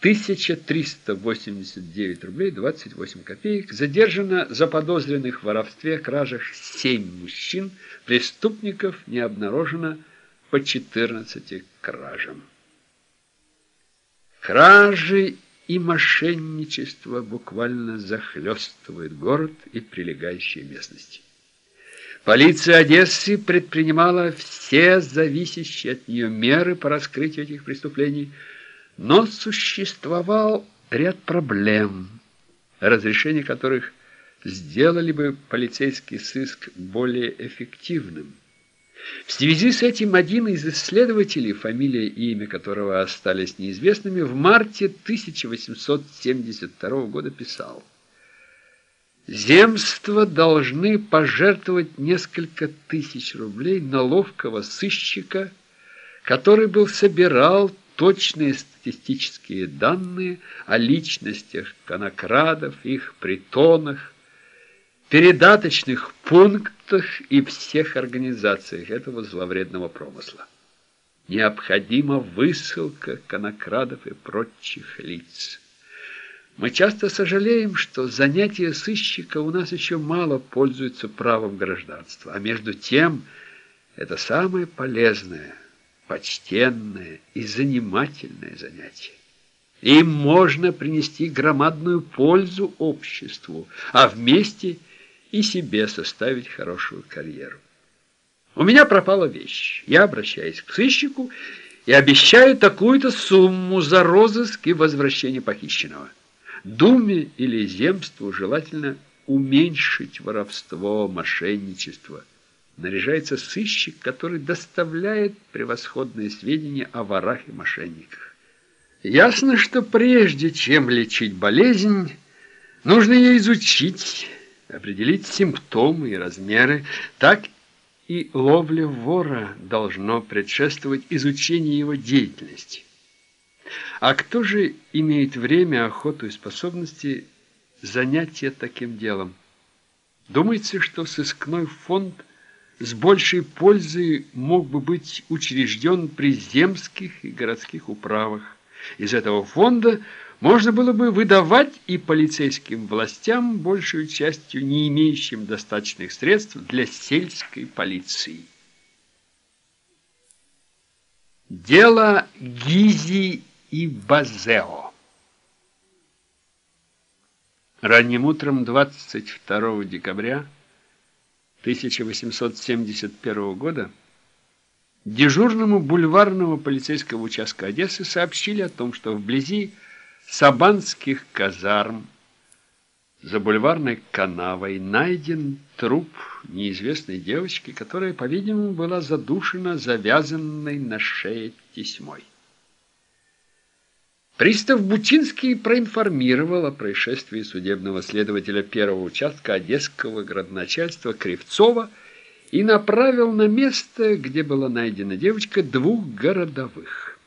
1389 рублей 28 копеек. Задержано заподозренных в воровстве, кражах 7 мужчин. Преступников не обнаружено по 14 кражам. Кражи и мошенничество буквально захлестывают город и прилегающие местности. Полиция Одессы предпринимала все зависящие от нее меры по раскрытию этих преступлений, но существовал ряд проблем, разрешение которых сделали бы полицейский сыск более эффективным. В связи с этим один из исследователей, фамилия и имя которого остались неизвестными, в марте 1872 года писал «Земства должны пожертвовать несколько тысяч рублей на ловкого сыщика, который был собирал точные статистические данные о личностях конокрадов, их притонах, передаточных пунктах и всех организациях этого зловредного промысла. Необходима высылка конокрадов и прочих лиц. Мы часто сожалеем, что занятие сыщика у нас еще мало пользуется правом гражданства, а между тем это самое полезное, почтенное и занимательное занятие. Им можно принести громадную пользу обществу, а вместе – и себе составить хорошую карьеру. У меня пропала вещь. Я обращаюсь к сыщику и обещаю такую-то сумму за розыск и возвращение похищенного. Думе или земству желательно уменьшить воровство, мошенничество. Наряжается сыщик, который доставляет превосходные сведения о ворах и мошенниках. Ясно, что прежде чем лечить болезнь, нужно ее изучить, определить симптомы и размеры, так и ловле вора должно предшествовать изучение его деятельности. А кто же имеет время, охоту и способности занятия таким делом? Думается, что сыскной фонд с большей пользой мог бы быть учрежден при земских и городских управах. Из этого фонда – можно было бы выдавать и полицейским властям, большую частью не имеющим достаточных средств для сельской полиции. Дело Гизи и Базео Ранним утром 22 декабря 1871 года дежурному бульварного полицейского участка Одессы сообщили о том, что вблизи Сабанских казарм за бульварной канавой найден труп неизвестной девочки, которая, по-видимому, была задушена завязанной на шее тесьмой. Пристав Бутинский проинформировал о происшествии судебного следователя первого участка Одесского градоначальства Кривцова и направил на место, где была найдена девочка, двух городовых.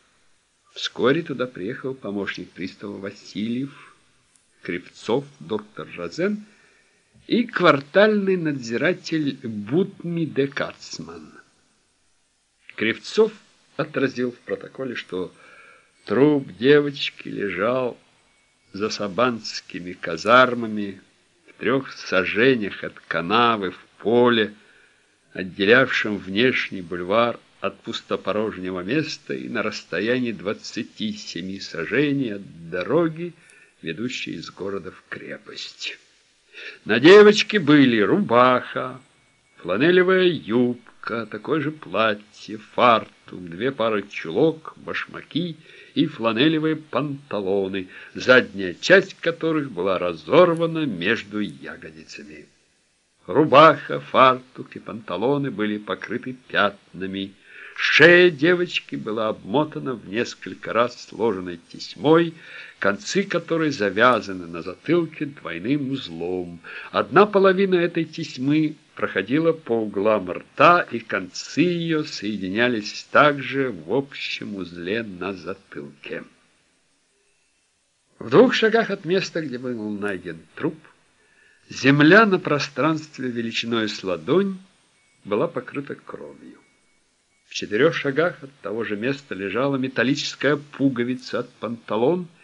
Вскоре туда приехал помощник пристава Васильев, Кривцов, доктор Розен и квартальный надзиратель Бутми де Кацман. Кривцов отразил в протоколе, что труп девочки лежал за сабанскими казармами в трех сажениях от канавы в поле, отделявшем внешний бульвар от пустопорожнего места и на расстоянии 27 сажений от дороги, ведущей из города в крепость. На девочке были рубаха, фланелевая юбка, такое же платье, фартук, две пары чулок, башмаки и фланелевые панталоны, задняя часть которых была разорвана между ягодицами. Рубаха, фартук и панталоны были покрыты пятнами, Шея девочки была обмотана в несколько раз сложенной тесьмой, концы которой завязаны на затылке двойным узлом. Одна половина этой тесьмы проходила по углам рта, и концы ее соединялись также в общем узле на затылке. В двух шагах от места, где был найден труп, земля на пространстве величиной с ладонь была покрыта кровью. В четырех шагах от того же места лежала металлическая пуговица от панталон –